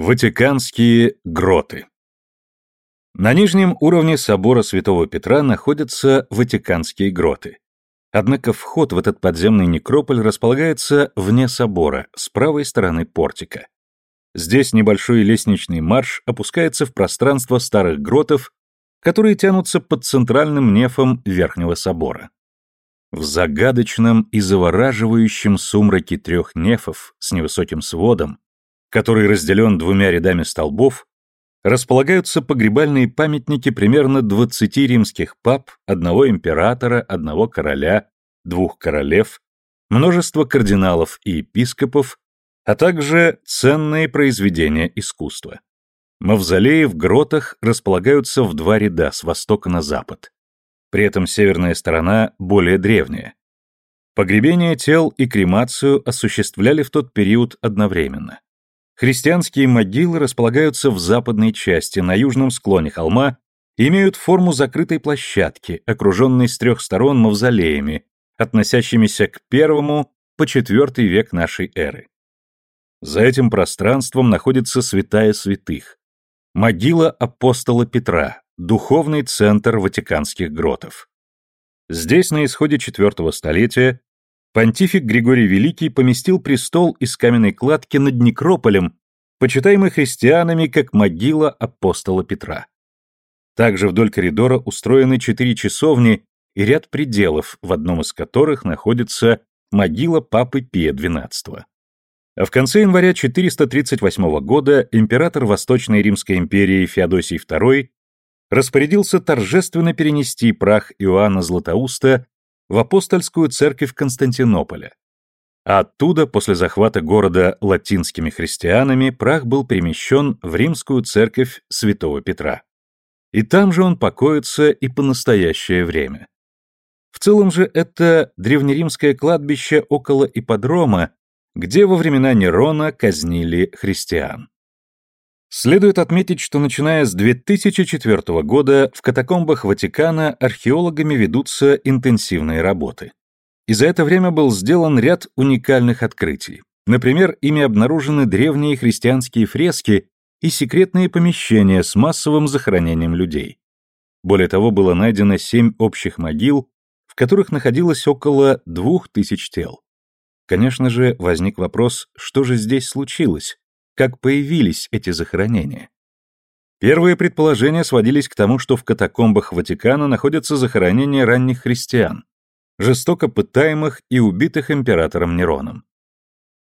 Ватиканские гроты На нижнем уровне собора Святого Петра находятся Ватиканские гроты. Однако вход в этот подземный некрополь располагается вне собора, с правой стороны портика. Здесь небольшой лестничный марш опускается в пространство старых гротов, которые тянутся под центральным нефом Верхнего собора. В загадочном и завораживающем сумраке трех нефов с невысоким сводом который разделен двумя рядами столбов, располагаются погребальные памятники примерно 20 римских пап, одного императора, одного короля, двух королев, множество кардиналов и епископов, а также ценные произведения искусства. Мавзолеи в гротах располагаются в два ряда с востока на запад. При этом северная сторона более древняя. Погребение тел и кремацию осуществляли в тот период одновременно. Христианские могилы располагаются в западной части, на южном склоне холма, имеют форму закрытой площадки, окруженной с трех сторон мавзолеями, относящимися к первому по четвертый век нашей эры. За этим пространством находится святая святых, могила апостола Петра, духовный центр ватиканских гротов. Здесь на исходе IV столетия понтифик Григорий Великий поместил престол из каменной кладки над некрополем, почитаемый христианами как могила апостола Петра. Также вдоль коридора устроены четыре часовни и ряд пределов, в одном из которых находится могила папы Пия XII. А в конце января 438 года император Восточной Римской империи Феодосий II распорядился торжественно перенести прах Иоанна Златоуста в апостольскую церковь Константинополя. А оттуда, после захвата города латинскими христианами, прах был перемещен в римскую церковь святого Петра. И там же он покоится и по настоящее время. В целом же это древнеримское кладбище около ипподрома, где во времена Нерона казнили христиан. Следует отметить, что начиная с 2004 года в катакомбах Ватикана археологами ведутся интенсивные работы. И за это время был сделан ряд уникальных открытий. Например, ими обнаружены древние христианские фрески и секретные помещения с массовым захоронением людей. Более того, было найдено семь общих могил, в которых находилось около двух тысяч тел. Конечно же, возник вопрос, что же здесь случилось, как появились эти захоронения. Первые предположения сводились к тому, что в катакомбах Ватикана находятся захоронения ранних христиан, жестоко пытаемых и убитых императором Нероном.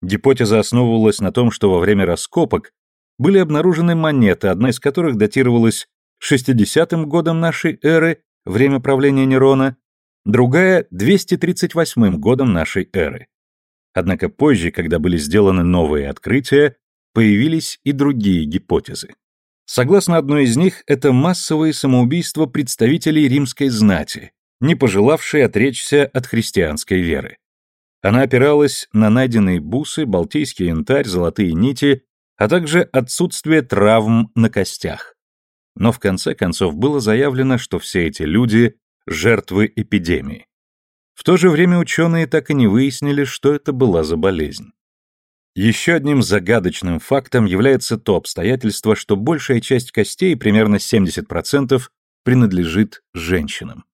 Гипотеза основывалась на том, что во время раскопок были обнаружены монеты, одна из которых датировалась 60-м годом нашей эры, время правления Нерона, другая — 238-м годом нашей эры. Однако позже, когда были сделаны новые открытия, появились и другие гипотезы. Согласно одной из них, это массовые самоубийства представителей римской знати, не пожелавшие отречься от христианской веры. Она опиралась на найденные бусы, балтийский янтарь, золотые нити, а также отсутствие травм на костях. Но в конце концов было заявлено, что все эти люди – жертвы эпидемии. В то же время ученые так и не выяснили, что это была за болезнь. Еще одним загадочным фактом является то обстоятельство, что большая часть костей, примерно 70%, принадлежит женщинам.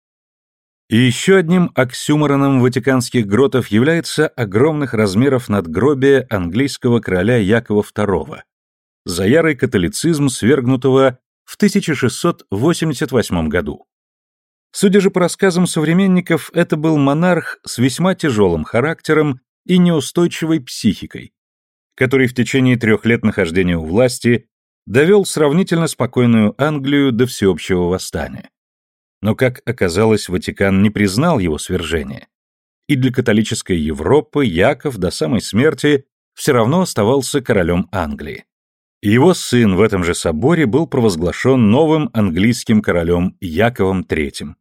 И еще одним оксюмороном ватиканских гротов является огромных размеров надгробие английского короля Якова II, за ярый католицизм, свергнутого в 1688 году. Судя же по рассказам современников, это был монарх с весьма тяжелым характером и неустойчивой психикой, который в течение трех лет нахождения у власти довел сравнительно спокойную Англию до всеобщего восстания. Но, как оказалось, Ватикан не признал его свержение. И для католической Европы Яков до самой смерти все равно оставался королем Англии. Его сын в этом же соборе был провозглашен новым английским королем Яковом III.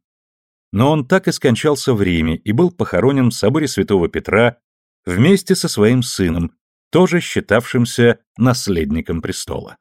Но он так и скончался в Риме и был похоронен в соборе Святого Петра вместе со своим сыном, тоже считавшимся наследником престола.